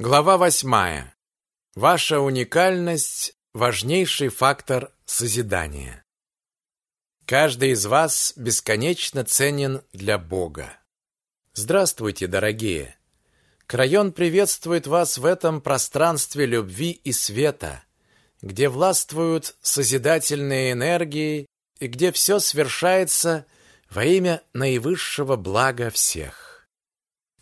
Глава восьмая. Ваша уникальность – важнейший фактор созидания. Каждый из вас бесконечно ценен для Бога. Здравствуйте, дорогие! Крайон приветствует вас в этом пространстве любви и света, где властвуют созидательные энергии и где все свершается во имя наивысшего блага всех.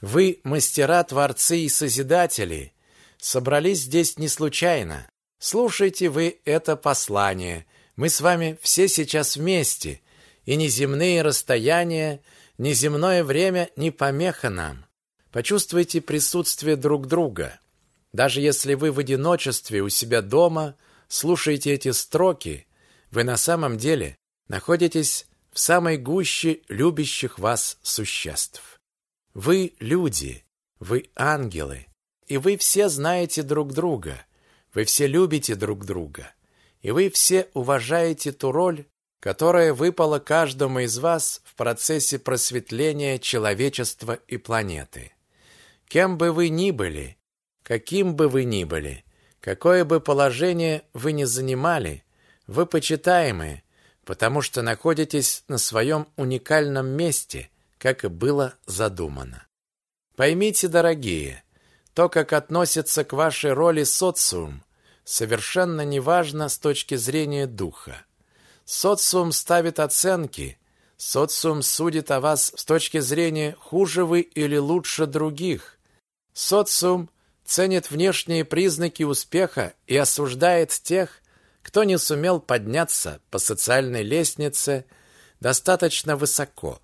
Вы, мастера, творцы и созидатели, собрались здесь не случайно. Слушайте вы это послание. Мы с вами все сейчас вместе, и ни земные расстояния, ни земное время не помеха нам. Почувствуйте присутствие друг друга. Даже если вы в одиночестве у себя дома слушаете эти строки, вы на самом деле находитесь в самой гуще любящих вас существ. Вы люди, вы ангелы, и вы все знаете друг друга, вы все любите друг друга, и вы все уважаете ту роль, которая выпала каждому из вас в процессе просветления человечества и планеты. Кем бы вы ни были, каким бы вы ни были, какое бы положение вы ни занимали, вы почитаемы, потому что находитесь на своем уникальном месте, как и было задумано. Поймите, дорогие, то, как относится к вашей роли социум, совершенно неважно с точки зрения духа. Социум ставит оценки, социум судит о вас с точки зрения хуже вы или лучше других. Социум ценит внешние признаки успеха и осуждает тех, кто не сумел подняться по социальной лестнице достаточно высоко.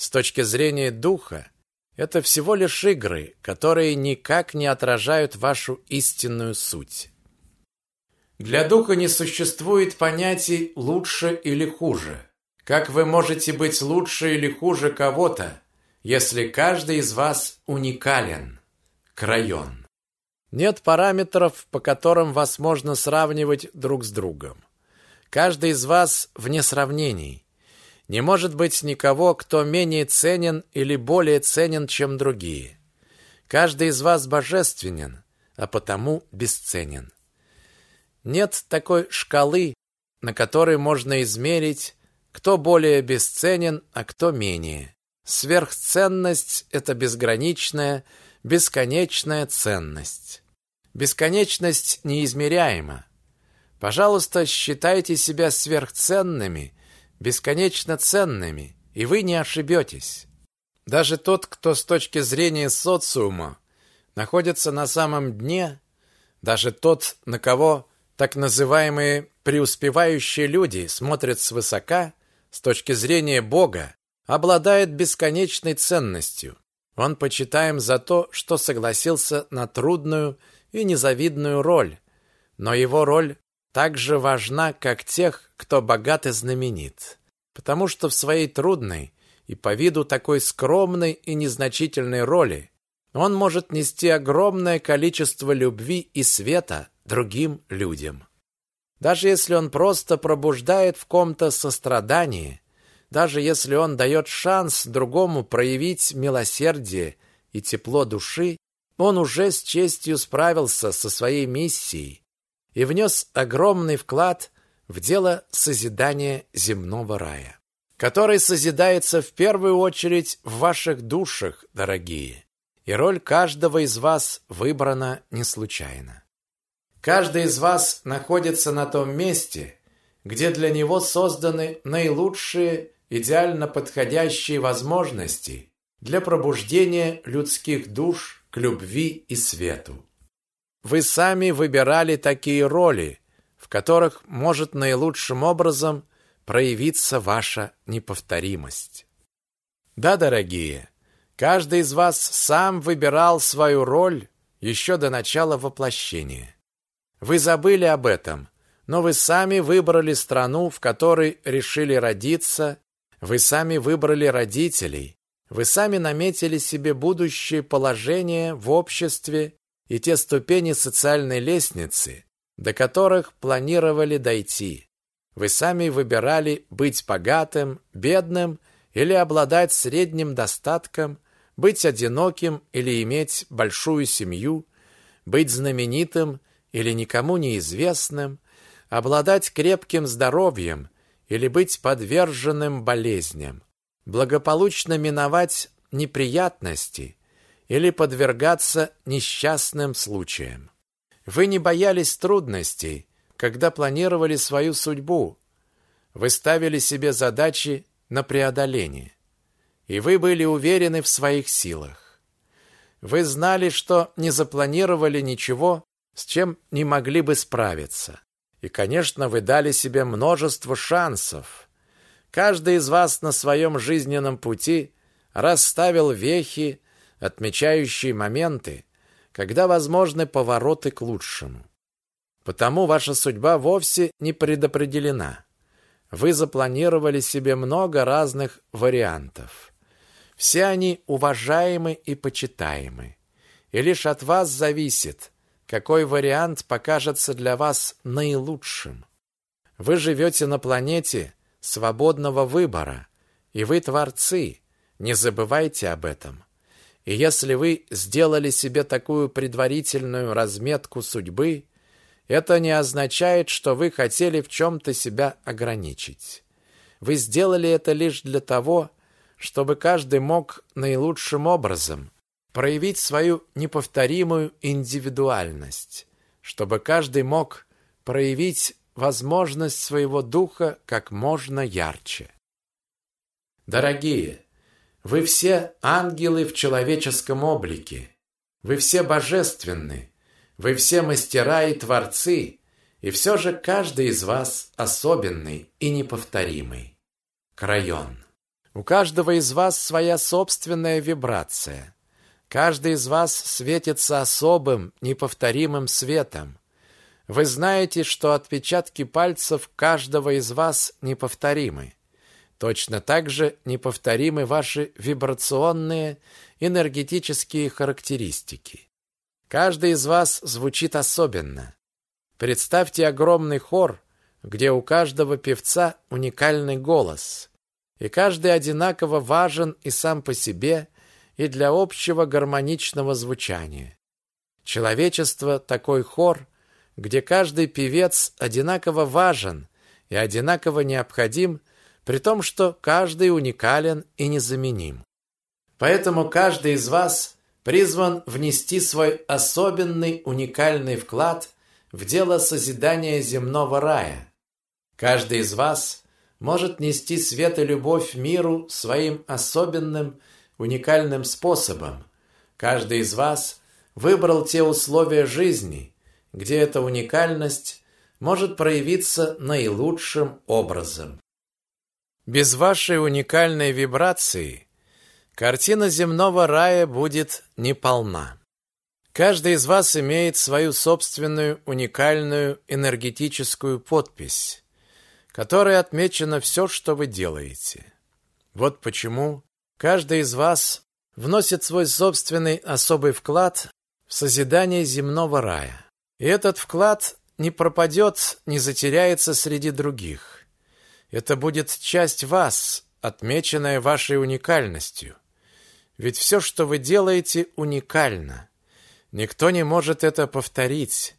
С точки зрения духа, это всего лишь игры, которые никак не отражают вашу истинную суть. Для духа не существует понятий «лучше» или «хуже». Как вы можете быть лучше или хуже кого-то, если каждый из вас уникален? Крайон. Нет параметров, по которым вас можно сравнивать друг с другом. Каждый из вас вне сравнений. Не может быть никого, кто менее ценен или более ценен, чем другие. Каждый из вас божественен, а потому бесценен. Нет такой шкалы, на которой можно измерить, кто более бесценен, а кто менее. Сверхценность – это безграничная, бесконечная ценность. Бесконечность неизмеряема. Пожалуйста, считайте себя сверхценными – бесконечно ценными, и вы не ошибетесь. Даже тот, кто с точки зрения социума находится на самом дне, даже тот, на кого так называемые преуспевающие люди смотрят свысока, с точки зрения Бога, обладает бесконечной ценностью. Он почитаем за то, что согласился на трудную и незавидную роль, но его роль так же важна, как тех, кто богат и знаменит. Потому что в своей трудной и по виду такой скромной и незначительной роли он может нести огромное количество любви и света другим людям. Даже если он просто пробуждает в ком-то сострадание, даже если он дает шанс другому проявить милосердие и тепло души, он уже с честью справился со своей миссией и внес огромный вклад в дело созидания земного рая, который созидается в первую очередь в ваших душах, дорогие, и роль каждого из вас выбрана не случайно. Каждый из вас находится на том месте, где для него созданы наилучшие, идеально подходящие возможности для пробуждения людских душ к любви и свету. Вы сами выбирали такие роли, в которых может наилучшим образом проявиться ваша неповторимость. Да, дорогие, каждый из вас сам выбирал свою роль еще до начала воплощения. Вы забыли об этом, но вы сами выбрали страну, в которой решили родиться, вы сами выбрали родителей, вы сами наметили себе будущее положение в обществе и те ступени социальной лестницы, до которых планировали дойти. Вы сами выбирали быть богатым, бедным или обладать средним достатком, быть одиноким или иметь большую семью, быть знаменитым или никому неизвестным, обладать крепким здоровьем или быть подверженным болезням, благополучно миновать неприятности или подвергаться несчастным случаям. Вы не боялись трудностей, когда планировали свою судьбу. Вы ставили себе задачи на преодоление. И вы были уверены в своих силах. Вы знали, что не запланировали ничего, с чем не могли бы справиться. И, конечно, вы дали себе множество шансов. Каждый из вас на своем жизненном пути расставил вехи, отмечающие моменты, когда возможны повороты к лучшему. Потому ваша судьба вовсе не предопределена. Вы запланировали себе много разных вариантов. Все они уважаемы и почитаемы. И лишь от вас зависит, какой вариант покажется для вас наилучшим. Вы живете на планете свободного выбора, и вы творцы. Не забывайте об этом. И если вы сделали себе такую предварительную разметку судьбы, это не означает, что вы хотели в чем-то себя ограничить. Вы сделали это лишь для того, чтобы каждый мог наилучшим образом проявить свою неповторимую индивидуальность, чтобы каждый мог проявить возможность своего духа как можно ярче. Дорогие, вы все ангелы в человеческом облике, вы все божественны, вы все мастера и творцы, и все же каждый из вас особенный и неповторимый. Крайон. У каждого из вас своя собственная вибрация – Каждый из вас светится особым, неповторимым светом. Вы знаете, что отпечатки пальцев каждого из вас неповторимы. Точно так же неповторимы ваши вибрационные энергетические характеристики. Каждый из вас звучит особенно. Представьте огромный хор, где у каждого певца уникальный голос, и каждый одинаково важен и сам по себе – и для общего гармоничного звучания. Человечество – такой хор, где каждый певец одинаково важен и одинаково необходим, при том, что каждый уникален и незаменим. Поэтому каждый из вас призван внести свой особенный уникальный вклад в дело созидания земного рая. Каждый из вас может нести свет и любовь миру своим особенным уникальным способом. Каждый из вас выбрал те условия жизни, где эта уникальность может проявиться наилучшим образом. Без вашей уникальной вибрации картина земного рая будет неполна. Каждый из вас имеет свою собственную уникальную энергетическую подпись, которой отмечено все, что вы делаете. Вот почему Каждый из вас вносит свой собственный особый вклад в созидание земного рая. И этот вклад не пропадет, не затеряется среди других. Это будет часть вас, отмеченная вашей уникальностью. Ведь все, что вы делаете, уникально. Никто не может это повторить.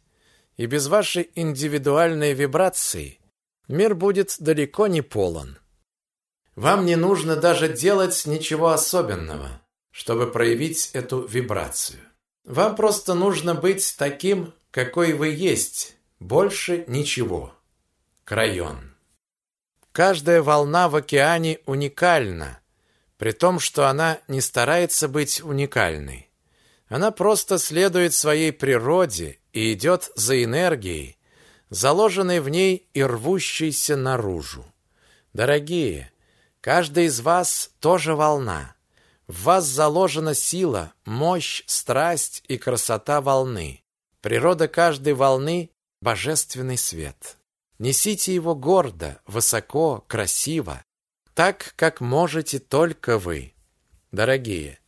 И без вашей индивидуальной вибрации мир будет далеко не полон. Вам не нужно даже делать ничего особенного, чтобы проявить эту вибрацию. Вам просто нужно быть таким, какой вы есть, больше ничего. Крайон. Каждая волна в океане уникальна, при том, что она не старается быть уникальной. Она просто следует своей природе и идет за энергией, заложенной в ней и рвущейся наружу. Дорогие, Каждый из вас тоже волна. В вас заложена сила, мощь, страсть и красота волны. Природа каждой волны – божественный свет. Несите его гордо, высоко, красиво, так, как можете только вы. Дорогие,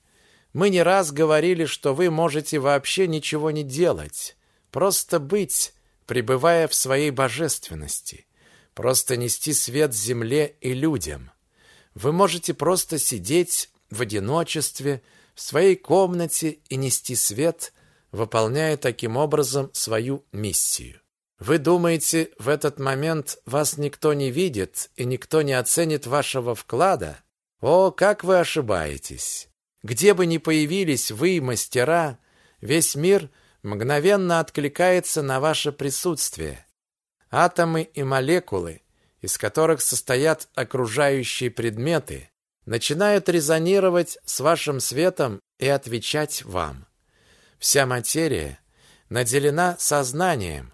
мы не раз говорили, что вы можете вообще ничего не делать, просто быть, пребывая в своей божественности, просто нести свет земле и людям. Вы можете просто сидеть в одиночестве в своей комнате и нести свет выполняя таким образом свою миссию. Вы думаете, в этот момент вас никто не видит и никто не оценит вашего вклада? О, как вы ошибаетесь! Где бы ни появились вы, мастера, весь мир мгновенно откликается на ваше присутствие. Атомы и молекулы, из которых состоят окружающие предметы, начинают резонировать с вашим светом и отвечать вам. Вся материя наделена сознанием,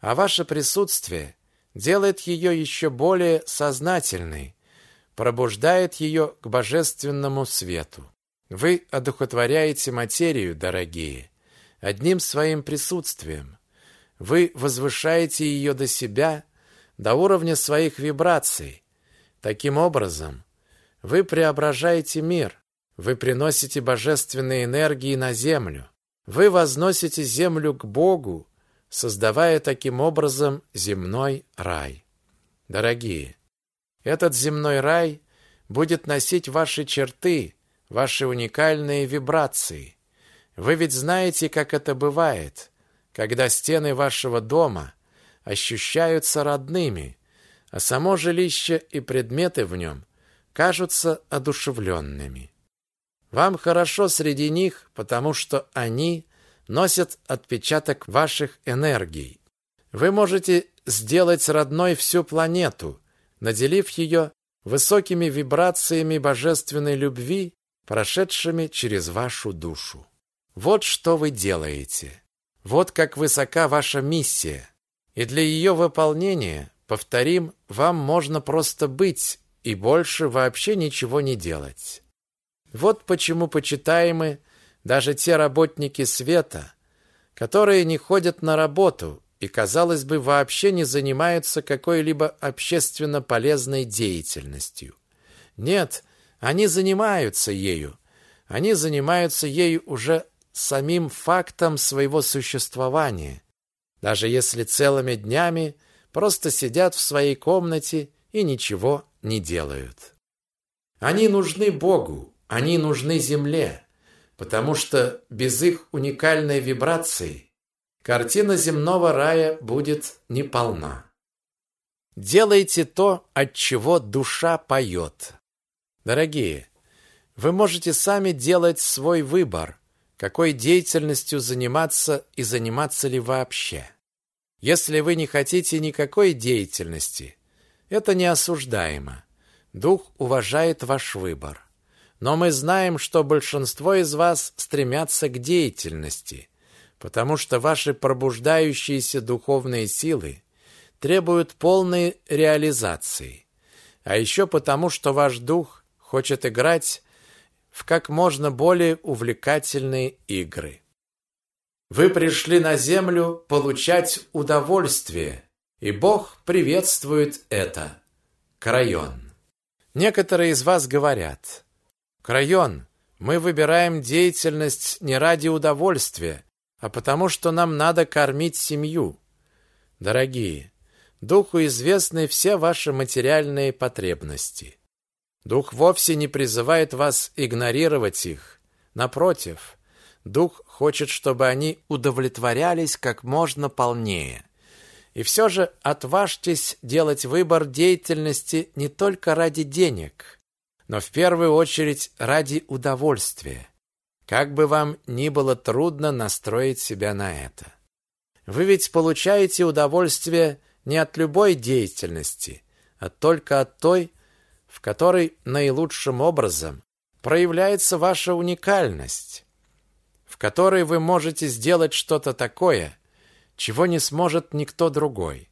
а ваше присутствие делает ее еще более сознательной, пробуждает ее к божественному свету. Вы одухотворяете материю, дорогие, одним своим присутствием. Вы возвышаете ее до себя, до уровня своих вибраций. Таким образом, вы преображаете мир, вы приносите божественные энергии на землю. Вы возносите землю к Богу, создавая таким образом земной рай. Дорогие, этот земной рай будет носить ваши черты, ваши уникальные вибрации. Вы ведь знаете, как это бывает, когда стены вашего дома ощущаются родными, а само жилище и предметы в нем кажутся одушевленными. Вам хорошо среди них, потому что они носят отпечаток ваших энергий. Вы можете сделать родной всю планету, наделив ее высокими вибрациями божественной любви, прошедшими через вашу душу. Вот что вы делаете. Вот как высока ваша миссия. И для ее выполнения, повторим, вам можно просто быть и больше вообще ничего не делать. Вот почему почитаемы даже те работники света, которые не ходят на работу и, казалось бы, вообще не занимаются какой-либо общественно полезной деятельностью. Нет, они занимаются ею. Они занимаются ею уже самим фактом своего существования, даже если целыми днями просто сидят в своей комнате и ничего не делают. Они нужны Богу, они нужны Земле, потому что без их уникальной вибрации картина земного рая будет неполна. Делайте то, от чего душа поет. Дорогие, вы можете сами делать свой выбор, какой деятельностью заниматься и заниматься ли вообще. Если вы не хотите никакой деятельности, это не осуждаемо. Дух уважает ваш выбор. Но мы знаем, что большинство из вас стремятся к деятельности, потому что ваши пробуждающиеся духовные силы требуют полной реализации. А еще потому, что ваш дух хочет играть в как можно более увлекательные игры. Вы пришли на землю получать удовольствие, и Бог приветствует это. Крайон. Некоторые из вас говорят, «Крайон, мы выбираем деятельность не ради удовольствия, а потому что нам надо кормить семью». Дорогие, Духу известны все ваши материальные потребности. Дух вовсе не призывает вас игнорировать их. Напротив, Дух хочет, чтобы они удовлетворялись как можно полнее. И все же отважьтесь делать выбор деятельности не только ради денег, но в первую очередь ради удовольствия. Как бы вам ни было трудно настроить себя на это. Вы ведь получаете удовольствие не от любой деятельности, а только от той, в которой наилучшим образом проявляется ваша уникальность, в которой вы можете сделать что-то такое, чего не сможет никто другой.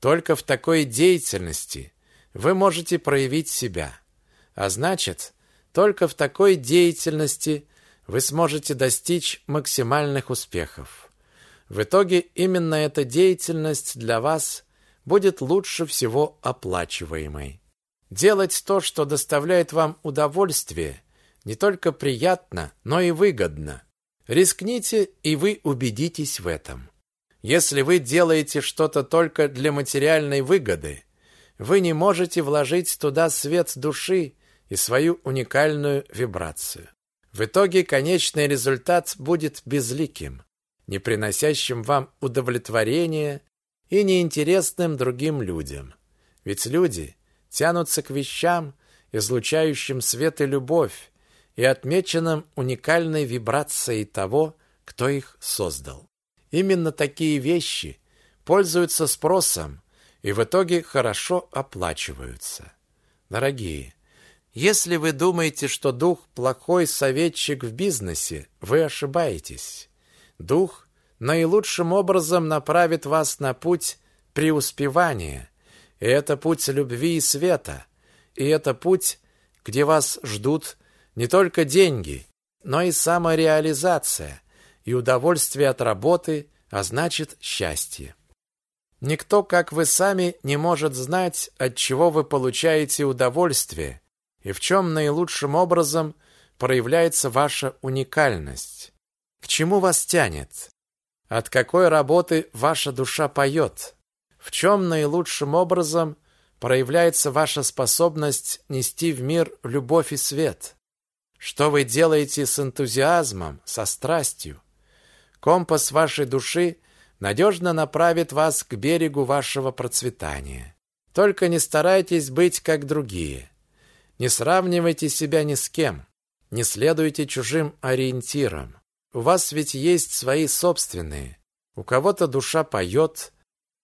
Только в такой деятельности вы можете проявить себя. А значит, только в такой деятельности вы сможете достичь максимальных успехов. В итоге именно эта деятельность для вас будет лучше всего оплачиваемой. Делать то, что доставляет вам удовольствие, не только приятно, но и выгодно. Рискните, и вы убедитесь в этом. Если вы делаете что-то только для материальной выгоды, вы не можете вложить туда свет души и свою уникальную вибрацию. В итоге конечный результат будет безликим. не приносящим вам удовлетворения и неинтересным другим людям. Ведь люди тянутся к вещам, излучающим свет и любовь, и отмеченным уникальной вибрацией того, кто их создал. Именно такие вещи пользуются спросом и в итоге хорошо оплачиваются. Дорогие, если вы думаете, что дух плохой советчик в бизнесе, вы ошибаетесь. Дух наилучшим образом направит вас на путь преуспевания. И это путь любви и света. И это путь, где вас ждут не только деньги, но и самореализация и удовольствие от работы, а значит счастье. Никто, как вы сами, не может знать, от чего вы получаете удовольствие – и в чем наилучшим образом проявляется ваша уникальность? К чему вас тянет? От какой работы ваша душа поет? В чем наилучшим образом проявляется ваша способность нести в мир любовь и свет? Что вы делаете с энтузиазмом, со страстью? Компас вашей души надежно направит вас к берегу вашего процветания. Только не старайтесь быть как другие. Не сравнивайте себя ни с кем. Не следуйте чужим ориентирам. У вас ведь есть свои собственные. У кого-то душа поет,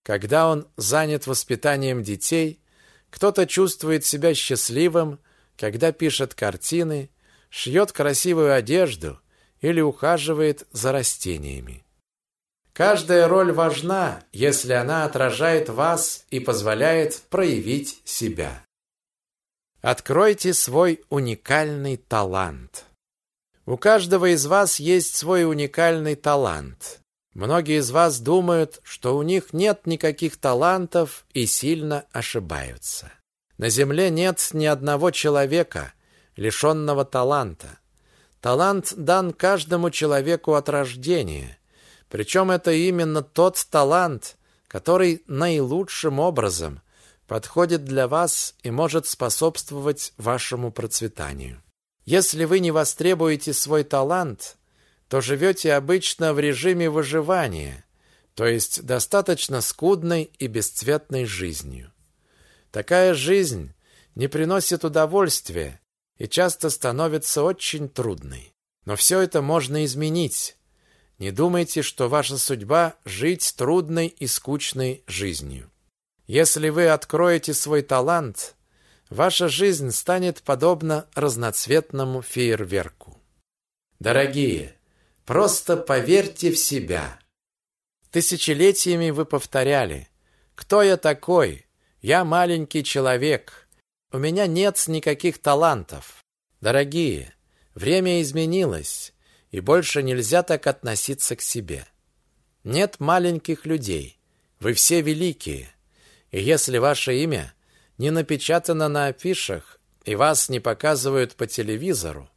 когда он занят воспитанием детей, кто-то чувствует себя счастливым, когда пишет картины, шьет красивую одежду или ухаживает за растениями. Каждая роль важна, если она отражает вас и позволяет проявить себя. Откройте свой уникальный талант. У каждого из вас есть свой уникальный талант. Многие из вас думают, что у них нет никаких талантов и сильно ошибаются. На земле нет ни одного человека, лишенного таланта. Талант дан каждому человеку от рождения. Причем это именно тот талант, который наилучшим образом – подходит для вас и может способствовать вашему процветанию. Если вы не востребуете свой талант, то живете обычно в режиме выживания, то есть достаточно скудной и бесцветной жизнью. Такая жизнь не приносит удовольствия и часто становится очень трудной. Но все это можно изменить. Не думайте, что ваша судьба – жить трудной и скучной жизнью. Если вы откроете свой талант, ваша жизнь станет подобна разноцветному фейерверку. Дорогие, просто поверьте в себя. Тысячелетиями вы повторяли: "Кто я такой? Я маленький человек. У меня нет никаких талантов". Дорогие, время изменилось, и больше нельзя так относиться к себе. Нет маленьких людей. Вы все великие. И если ваше имя не напечатано на афишах и вас не показывают по телевизору,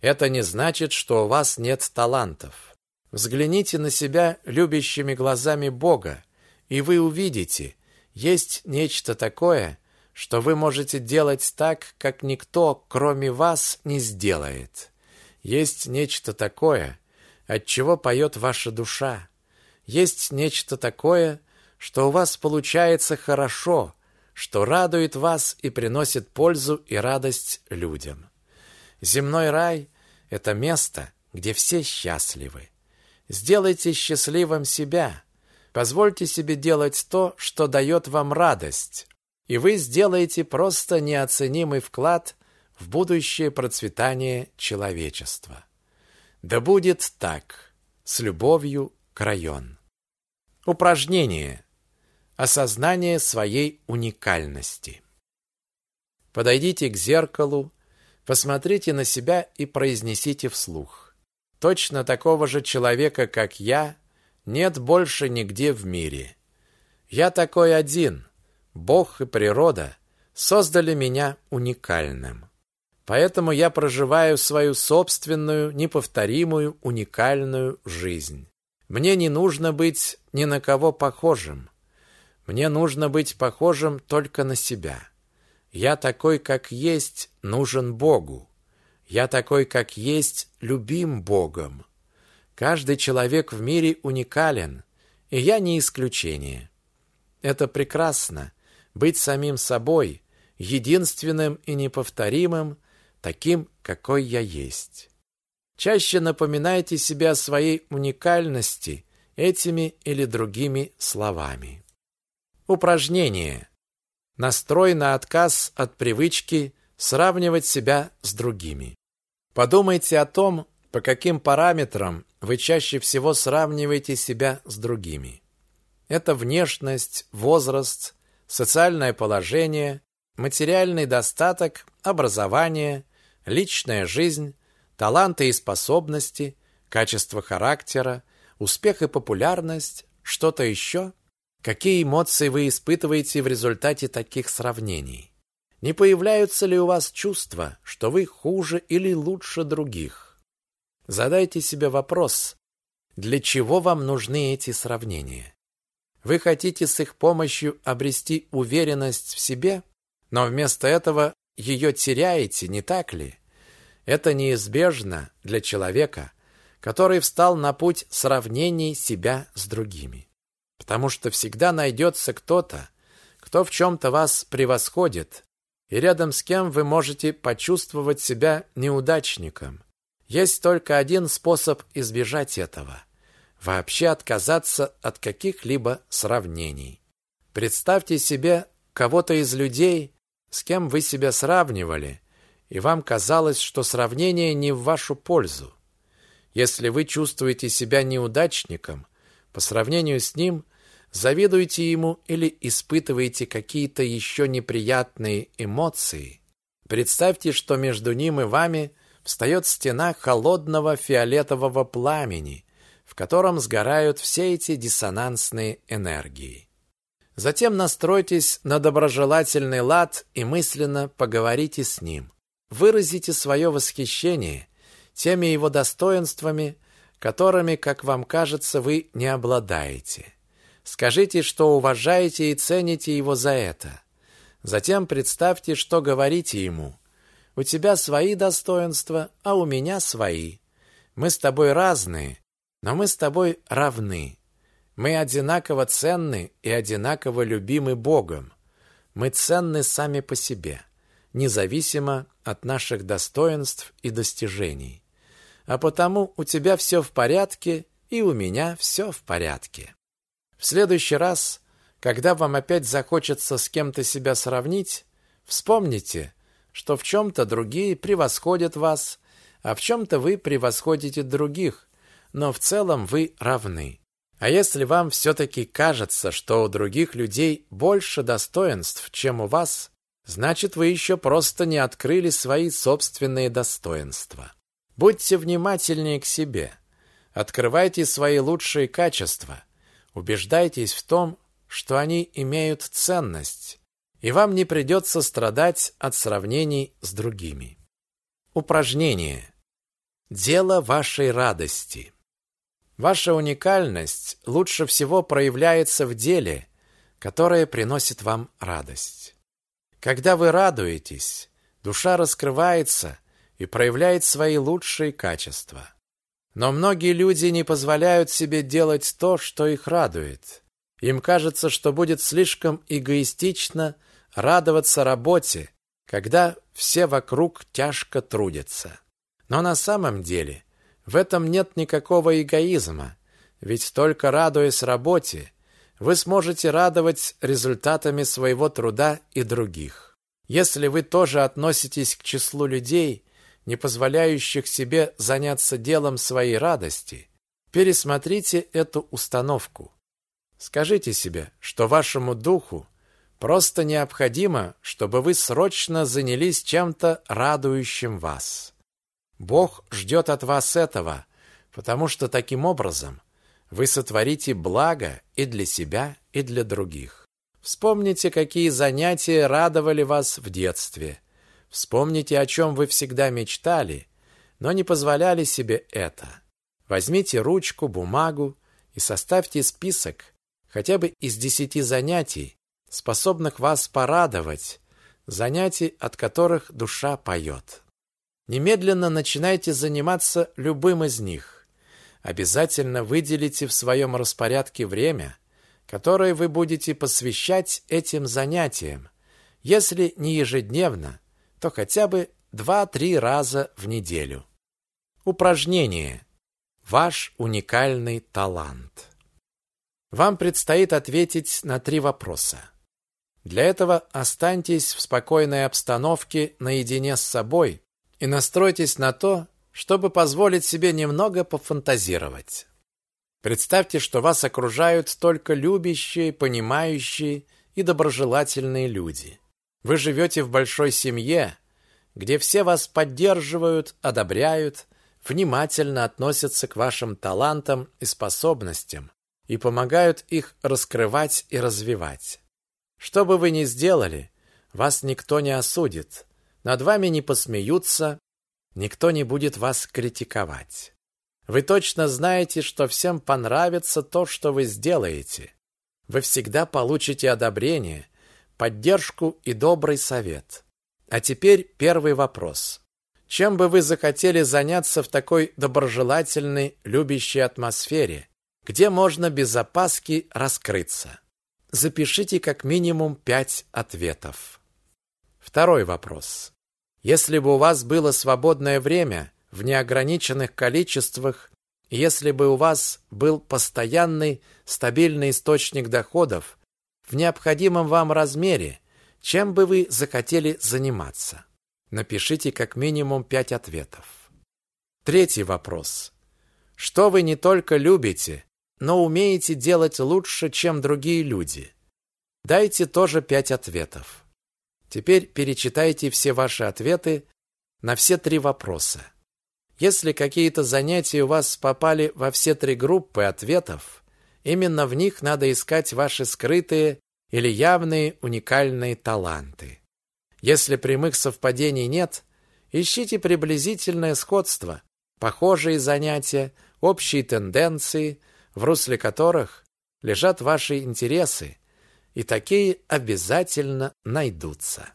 это не значит, что у вас нет талантов. Взгляните на себя любящими глазами Бога, и вы увидите, есть нечто такое, что вы можете делать так, как никто, кроме вас, не сделает. Есть нечто такое, от чего поет ваша душа. Есть нечто такое, что у вас получается хорошо, что радует вас и приносит пользу и радость людям. Земной рай – это место, где все счастливы. Сделайте счастливым себя. Позвольте себе делать то, что дает вам радость, и вы сделаете просто неоценимый вклад в будущее процветание человечества. Да будет так. С любовью, Крайон. Упражнение осознание своей уникальности. Подойдите к зеркалу, посмотрите на себя и произнесите вслух. Точно такого же человека, как я, нет больше нигде в мире. Я такой один. Бог и природа создали меня уникальным. Поэтому я проживаю свою собственную, неповторимую, уникальную жизнь. Мне не нужно быть ни на кого похожим. Мне нужно быть похожим только на себя. Я такой, как есть, нужен Богу. Я такой, как есть, любим Богом. Каждый человек в мире уникален, и я не исключение. Это прекрасно быть самим собой, единственным и неповторимым, таким, какой я есть. Чаще напоминайте себе о своей уникальности этими или другими словами. Упражнение. Настрой на отказ от привычки сравнивать себя с другими. Подумайте о том, по каким параметрам вы чаще всего сравниваете себя с другими. Это внешность, возраст, социальное положение, материальный достаток, образование, личная жизнь, таланты и способности, качество характера, успех и популярность, что-то еще? Какие эмоции вы испытываете в результате таких сравнений? Не появляются ли у вас чувства, что вы хуже или лучше других? Задайте себе вопрос, для чего вам нужны эти сравнения? Вы хотите с их помощью обрести уверенность в себе, но вместо этого ее теряете, не так ли? Это неизбежно для человека, который встал на путь сравнений себя с другими. Потому что всегда найдется кто-то, кто в чем-то вас превосходит, и рядом с кем вы можете почувствовать себя неудачником. Есть только один способ избежать этого – вообще отказаться от каких-либо сравнений. Представьте себе кого-то из людей, с кем вы себя сравнивали, и вам казалось, что сравнение не в вашу пользу. Если вы чувствуете себя неудачником, по сравнению с ним завидуете ему или испытываете какие-то еще неприятные эмоции, представьте, что между ним и вами встает стена холодного фиолетового пламени, в котором сгорают все эти диссонансные энергии. Затем настройтесь на доброжелательный лад и мысленно поговорите с ним. Выразите свое восхищение теми его достоинствами, которыми, как вам кажется, вы не обладаете. Скажите, что уважаете и цените его за это. Затем представьте, что говорите ему. У тебя свои достоинства, а у меня свои. Мы с тобой разные, но мы с тобой равны. Мы одинаково ценны и одинаково любимы Богом. Мы ценны сами по себе независимо от наших достоинств и достижений. А потому у тебя все в порядке, и у меня все в порядке. В следующий раз, когда вам опять захочется с кем-то себя сравнить, вспомните, что в чем-то другие превосходят вас, а в чем-то вы превосходите других, но в целом вы равны. А если вам все-таки кажется, что у других людей больше достоинств, чем у вас, Значит, вы еще просто не открыли свои собственные достоинства. Будьте внимательнее к себе. Открывайте свои лучшие качества. Убеждайтесь в том, что они имеют ценность, и вам не придется страдать от сравнений с другими. Упражнение. Дело вашей радости. Ваша уникальность лучше всего проявляется в деле, которое приносит вам радость. Когда вы радуетесь, душа раскрывается и проявляет свои лучшие качества. Но многие люди не позволяют себе делать то, что их радует. Им кажется, что будет слишком эгоистично радоваться работе, когда все вокруг тяжко трудятся. Но на самом деле в этом нет никакого эгоизма, ведь только радуясь работе, вы сможете радовать результатами своего труда и других. Если вы тоже относитесь к числу людей, не позволяющих себе заняться делом своей радости, пересмотрите эту установку. Скажите себе, что вашему духу просто необходимо, чтобы вы срочно занялись чем-то радующим вас. Бог ждет от вас этого, потому что таким образом вы сотворите благо и для себя, и для других. Вспомните, какие занятия радовали вас в детстве. Вспомните, о чем вы всегда мечтали, но не позволяли себе это. Возьмите ручку, бумагу и составьте список хотя бы из десяти занятий, способных вас порадовать, занятий, от которых душа поет. Немедленно начинайте заниматься любым из них. обязательно выделите в своем распорядке время, которое вы будете посвящать этим занятиям, если не ежедневно, то хотя бы 2-3 раза в неделю. Упражнение. Ваш уникальный талант. Вам предстоит ответить на три вопроса. Для этого останьтесь в спокойной обстановке наедине с собой и настройтесь на то, чтобы позволить себе немного пофантазировать. Представьте, что вас окружают только любящие, понимающие и доброжелательные люди. Вы живете в большой семье, где все вас поддерживают, одобряют, внимательно относятся к вашим талантам и способностям и помогают их раскрывать и развивать. Что бы вы ни сделали, вас никто не осудит, над вами не посмеются, никто не будет вас критиковать. Вы точно знаете, что всем понравится то, что вы сделаете. Вы всегда получите одобрение, поддержку и добрый совет. А теперь первый вопрос. Чем бы вы захотели заняться в такой доброжелательной, любящей атмосфере, где можно без опаски раскрыться? Запишите как минимум пять ответов. Второй вопрос. Если бы у вас было свободное время в неограниченных количествах, если бы у вас был постоянный, стабильный источник доходов в необходимом вам размере, чем бы вы захотели заниматься? Напишите как минимум пять ответов. Третий вопрос. Что вы не только любите, но умеете делать лучше, чем другие люди? Дайте тоже пять ответов. Теперь перечитайте все ваши ответы на все три вопроса. Если какие-то занятия у вас попали во все три группы ответов, именно в них надо искать ваши скрытые или явные уникальные таланты. Если прямых совпадений нет, ищите приблизительное сходство, похожие занятия, общие тенденции, в русле которых лежат ваши интересы, и такие обязательно найдутся.